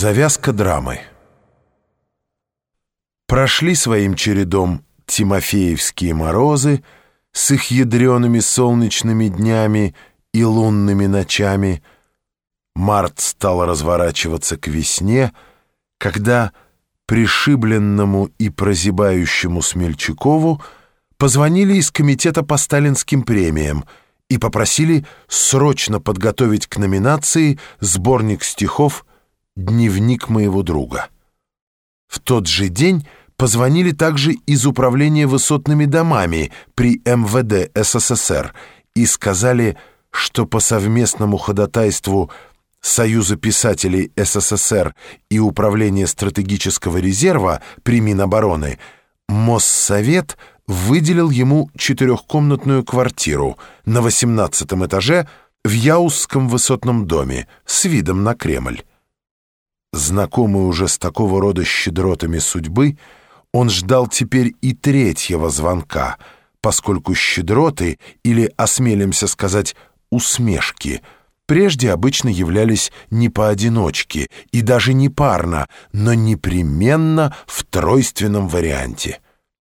Завязка драмы. Прошли своим чередом Тимофеевские морозы с их ядреными солнечными днями и лунными ночами. Март стал разворачиваться к весне, когда пришибленному и прозябающему Смельчакову позвонили из комитета по сталинским премиям и попросили срочно подготовить к номинации сборник стихов «Дневник моего друга». В тот же день позвонили также из Управления высотными домами при МВД СССР и сказали, что по совместному ходатайству Союза писателей СССР и Управления стратегического резерва при Минобороны Моссовет выделил ему четырехкомнатную квартиру на 18 этаже в Яузском высотном доме с видом на Кремль. Знакомый уже с такого рода щедротами судьбы, он ждал теперь и третьего звонка, поскольку щедроты, или, осмелимся сказать, усмешки, прежде обычно являлись не поодиночке и даже не парно, но непременно в тройственном варианте.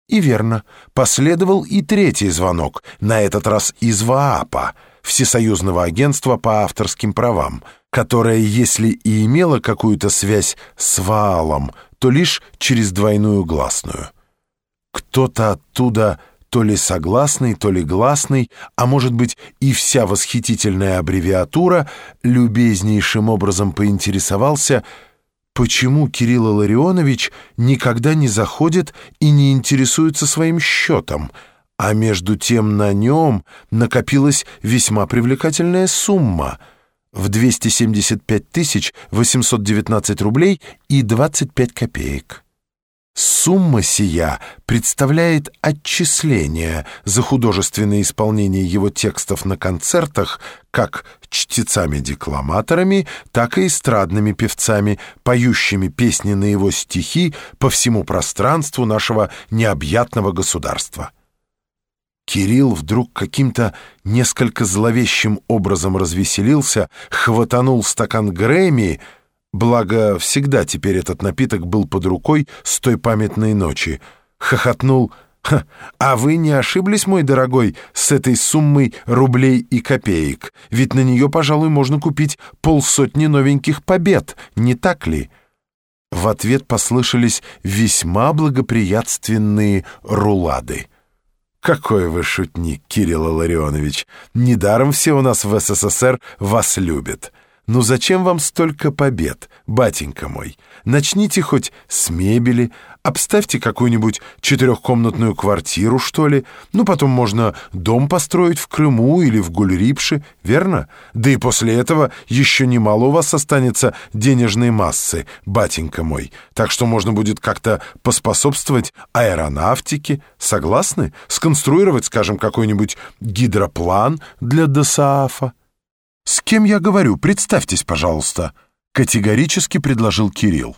И верно, последовал и третий звонок, на этот раз из ВААПа, Всесоюзного агентства по авторским правам — которая, если и имела какую-то связь с Ваалом, то лишь через двойную гласную. Кто-то оттуда то ли согласный, то ли гласный, а может быть и вся восхитительная аббревиатура, любезнейшим образом поинтересовался, почему Кирилл Ларионович никогда не заходит и не интересуется своим счетом, а между тем на нем накопилась весьма привлекательная сумма — в 275 тысяч 819 рублей и 25 копеек. Сумма сия представляет отчисление за художественное исполнение его текстов на концертах как чтецами-декламаторами, так и эстрадными певцами, поющими песни на его стихи по всему пространству нашего необъятного государства. Кирилл вдруг каким-то несколько зловещим образом развеселился, хватанул стакан Грэмми, благо всегда теперь этот напиток был под рукой с той памятной ночи, хохотнул «А вы не ошиблись, мой дорогой, с этой суммой рублей и копеек? Ведь на нее, пожалуй, можно купить полсотни новеньких побед, не так ли?» В ответ послышались весьма благоприятственные рулады. Какой вы шутник, Кирилл Ларионович. Недаром все у нас в СССР вас любят. Ну зачем вам столько побед, батенька мой? Начните хоть с мебели, обставьте какую-нибудь четырехкомнатную квартиру, что ли. Ну, потом можно дом построить в Крыму или в Гульрипше, верно? Да и после этого еще немало у вас останется денежной массы, батенька мой. Так что можно будет как-то поспособствовать аэронавтике. Согласны? Сконструировать, скажем, какой-нибудь гидроплан для ДОСААФа. «С кем я говорю? Представьтесь, пожалуйста», — категорически предложил Кирилл.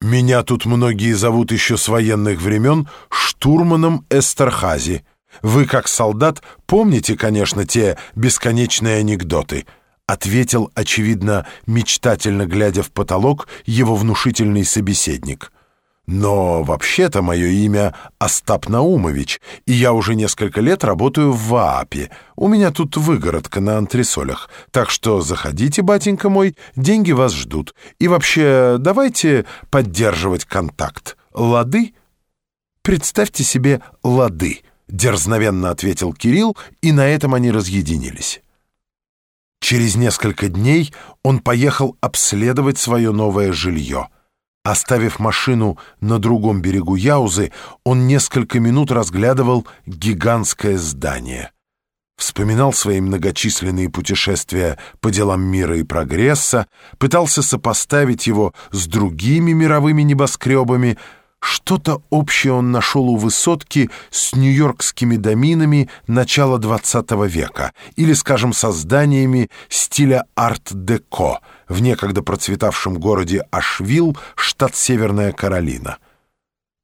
«Меня тут многие зовут еще с военных времен штурманом Эстерхази. Вы, как солдат, помните, конечно, те бесконечные анекдоты», — ответил, очевидно, мечтательно глядя в потолок, его внушительный собеседник. Но вообще-то мое имя Остап Наумович, и я уже несколько лет работаю в ВААПе. У меня тут выгородка на антресолях. Так что заходите, батенька мой, деньги вас ждут. И вообще, давайте поддерживать контакт. Лады? Представьте себе лады, дерзновенно ответил Кирилл, и на этом они разъединились. Через несколько дней он поехал обследовать свое новое жилье — Оставив машину на другом берегу Яузы, он несколько минут разглядывал гигантское здание. Вспоминал свои многочисленные путешествия по делам мира и прогресса, пытался сопоставить его с другими мировыми небоскребами, что-то общее он нашел у высотки с нью-йоркскими доминами начала XX века или, скажем, со зданиями стиля арт-деко в некогда процветавшем городе Ашвилл, штат Северная Каролина.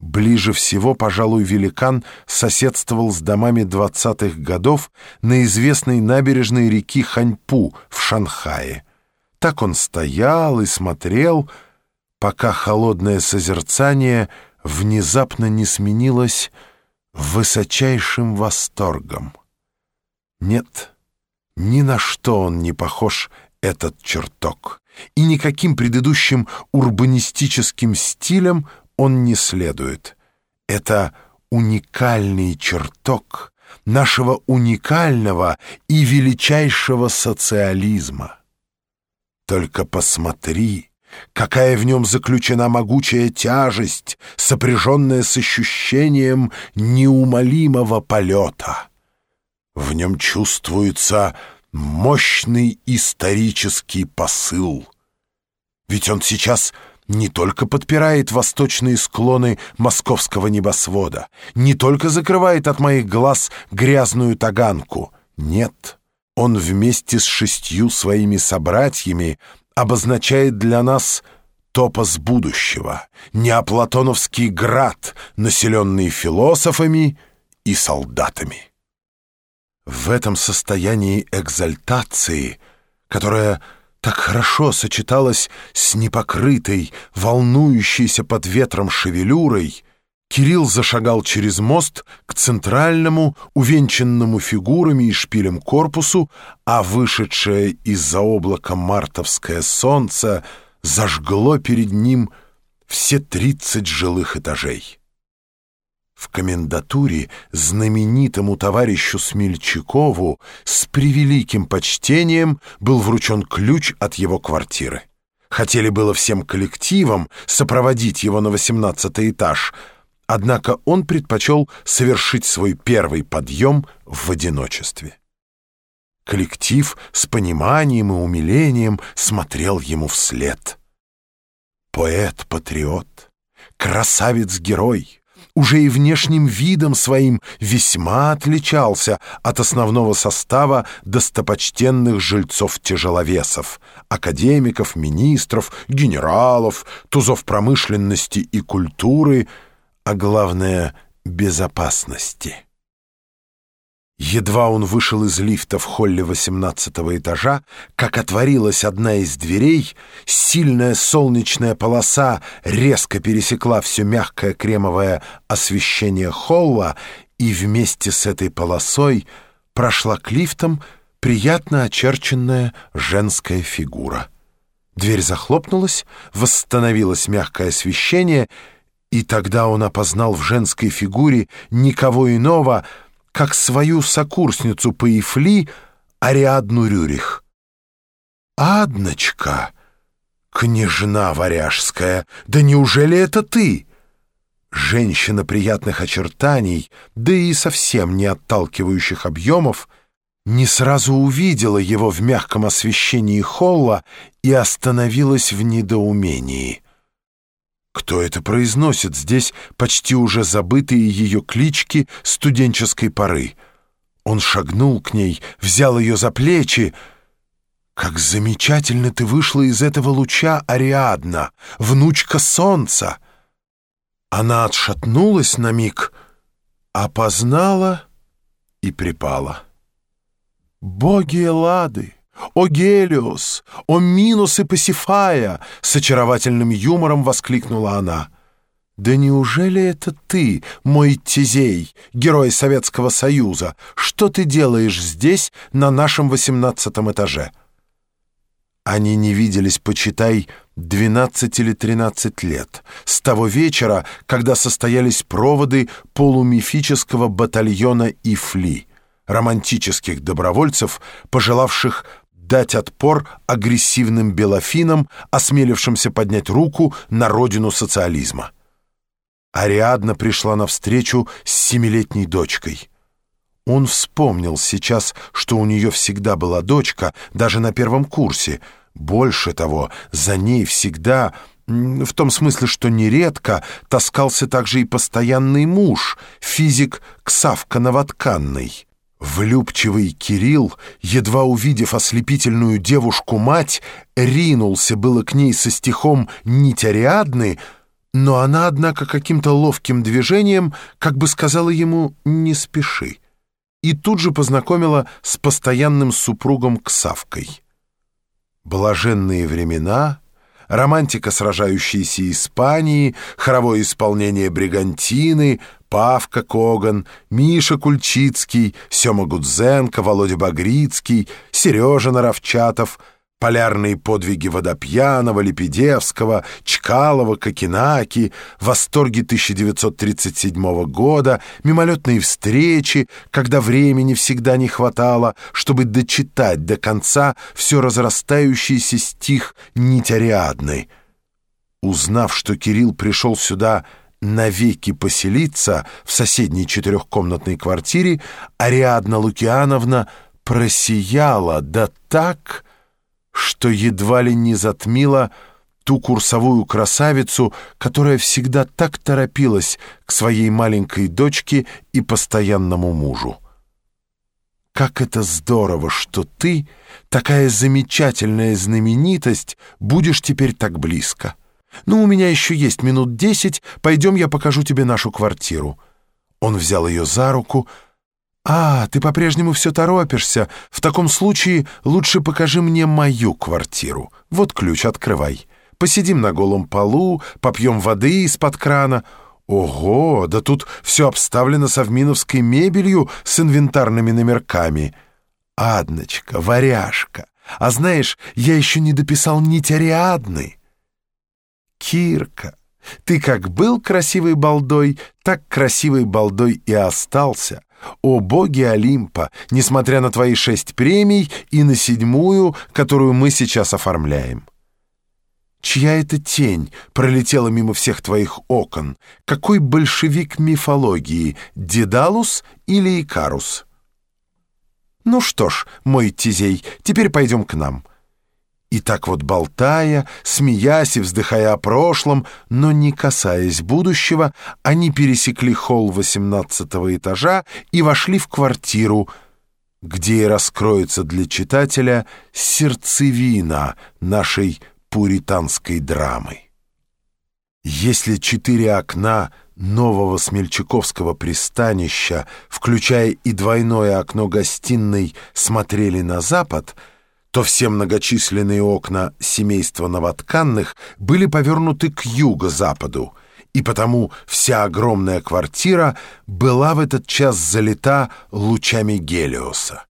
Ближе всего, пожалуй, великан соседствовал с домами 20-х годов на известной набережной реки Ханьпу в Шанхае. Так он стоял и смотрел, пока холодное созерцание внезапно не сменилось высочайшим восторгом. Нет, ни на что он не похож, этот чертог, и никаким предыдущим урбанистическим стилем он не следует. Это уникальный чертог нашего уникального и величайшего социализма. Только посмотри, какая в нем заключена могучая тяжесть, сопряженная с ощущением неумолимого полета. В нем чувствуется мощный исторический посыл. Ведь он сейчас не только подпирает восточные склоны московского небосвода, не только закрывает от моих глаз грязную таганку. Нет, он вместе с шестью своими собратьями обозначает для нас топос будущего, неоплатоновский град, населенный философами и солдатами. В этом состоянии экзальтации, которая так хорошо сочеталась с непокрытой, волнующейся под ветром шевелюрой, Кирилл зашагал через мост к центральному, увенчанному фигурами и шпилем корпусу, а вышедшее из-за облака мартовское солнце зажгло перед ним все тридцать жилых этажей. В комендатуре знаменитому товарищу Смельчакову с превеликим почтением был вручен ключ от его квартиры. Хотели было всем коллективом сопроводить его на восемнадцатый этаж, однако он предпочел совершить свой первый подъем в одиночестве. Коллектив с пониманием и умилением смотрел ему вслед. Поэт-патриот, красавец-герой — уже и внешним видом своим весьма отличался от основного состава достопочтенных жильцов-тяжеловесов, академиков, министров, генералов, тузов промышленности и культуры, а главное — безопасности. Едва он вышел из лифта в холле восемнадцатого этажа, как отворилась одна из дверей, сильная солнечная полоса резко пересекла все мягкое кремовое освещение холла, и вместе с этой полосой прошла к лифтам приятно очерченная женская фигура. Дверь захлопнулась, восстановилось мягкое освещение, и тогда он опознал в женской фигуре никого иного — как свою сокурсницу по Ифли Ариадну Рюрих. «Адночка, княжна варяжская, да неужели это ты?» Женщина приятных очертаний, да и совсем не отталкивающих объемов, не сразу увидела его в мягком освещении холла и остановилась в недоумении. Кто это произносит здесь почти уже забытые ее клички студенческой поры? Он шагнул к ней, взял ее за плечи. «Как замечательно ты вышла из этого луча, Ариадна, внучка солнца!» Она отшатнулась на миг, опознала и припала. «Боги Эллады!» «О Гелиос! О Минус и Пасифая!» — с очаровательным юмором воскликнула она. «Да неужели это ты, мой Тизей, герой Советского Союза? Что ты делаешь здесь, на нашем восемнадцатом этаже?» Они не виделись, почитай, двенадцать или тринадцать лет, с того вечера, когда состоялись проводы полумифического батальона Ифли, романтических добровольцев, пожелавших дать отпор агрессивным белофинам, осмелившимся поднять руку на родину социализма. Ариадна пришла навстречу с семилетней дочкой. Он вспомнил сейчас, что у нее всегда была дочка, даже на первом курсе. Больше того, за ней всегда, в том смысле, что нередко, таскался также и постоянный муж, физик Ксавка Новотканный. Влюбчивый Кирилл, едва увидев ослепительную девушку-мать, ринулся было к ней со стихом «Нить Ариадны», но она, однако, каким-то ловким движением как бы сказала ему «не спеши» и тут же познакомила с постоянным супругом Ксавкой. блаженные времена, романтика сражающейся Испании, хоровое исполнение бригантины, Павка Коган, Миша Кульчицкий, Сема Гудзенко, Володя Багрицкий, Сережа Наровчатов — полярные подвиги Водопьянова, Лепедевского, Чкалова, Кокинаки, восторги 1937 года, мимолетные встречи, когда времени всегда не хватало, чтобы дочитать до конца все разрастающийся стих «Нить Ариадны». Узнав, что Кирилл пришел сюда навеки поселиться в соседней четырехкомнатной квартире, Ариадна Лукиановна просияла, да так что едва ли не затмила ту курсовую красавицу, которая всегда так торопилась к своей маленькой дочке и постоянному мужу. Как это здорово, что ты, такая замечательная знаменитость, будешь теперь так близко. Ну, у меня еще есть минут десять, пойдем я покажу тебе нашу квартиру. Он взял ее за руку, «А, ты по-прежнему все торопишься. В таком случае лучше покажи мне мою квартиру. Вот ключ, открывай. Посидим на голом полу, попьем воды из-под крана. Ого, да тут все обставлено совминовской мебелью с инвентарными номерками. Адночка, варяжка. А знаешь, я еще не дописал нить Ариадны. Кирка, ты как был красивой балдой, так красивой балдой и остался». О боги Олимпа, несмотря на твои шесть премий и на седьмую, которую мы сейчас оформляем. Чья это тень пролетела мимо всех твоих окон? Какой большевик мифологии, Дедалус или Икарус? Ну что ж, мой Тизей, теперь пойдем к нам. И так вот болтая, смеясь и вздыхая о прошлом, но не касаясь будущего, они пересекли холл восемнадцатого этажа и вошли в квартиру, где и раскроется для читателя сердцевина нашей пуританской драмы. Если четыре окна нового Смельчаковского пристанища, включая и двойное окно гостиной, смотрели на запад — то все многочисленные окна семейства новотканных были повернуты к юго-западу, и потому вся огромная квартира была в этот час залита лучами Гелиоса.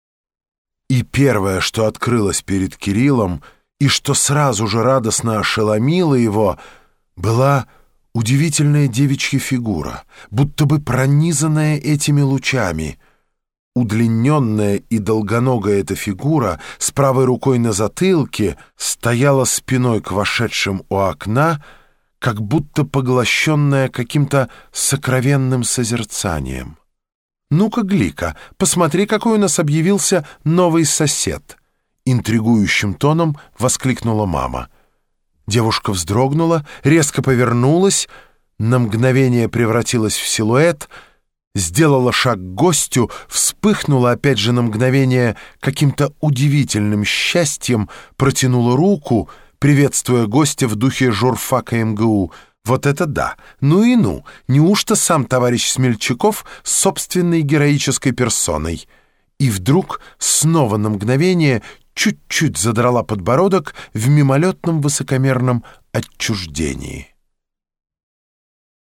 И первое, что открылось перед Кириллом, и что сразу же радостно ошеломило его, была удивительная девичья фигура, будто бы пронизанная этими лучами — Удлиненная и долгоногая эта фигура с правой рукой на затылке стояла спиной к вошедшим у окна, как будто поглощенная каким-то сокровенным созерцанием. «Ну-ка, Глика, посмотри, какой у нас объявился новый сосед!» Интригующим тоном воскликнула мама. Девушка вздрогнула, резко повернулась, на мгновение превратилась в силуэт — сделала шаг к гостю, вспыхнула опять же на мгновение каким-то удивительным счастьем, протянула руку, приветствуя гостя в духе журфака МГУ. Вот это да! Ну и ну! Неужто сам товарищ Смельчаков собственной героической персоной? И вдруг снова на мгновение чуть-чуть задрала подбородок в мимолетном высокомерном отчуждении.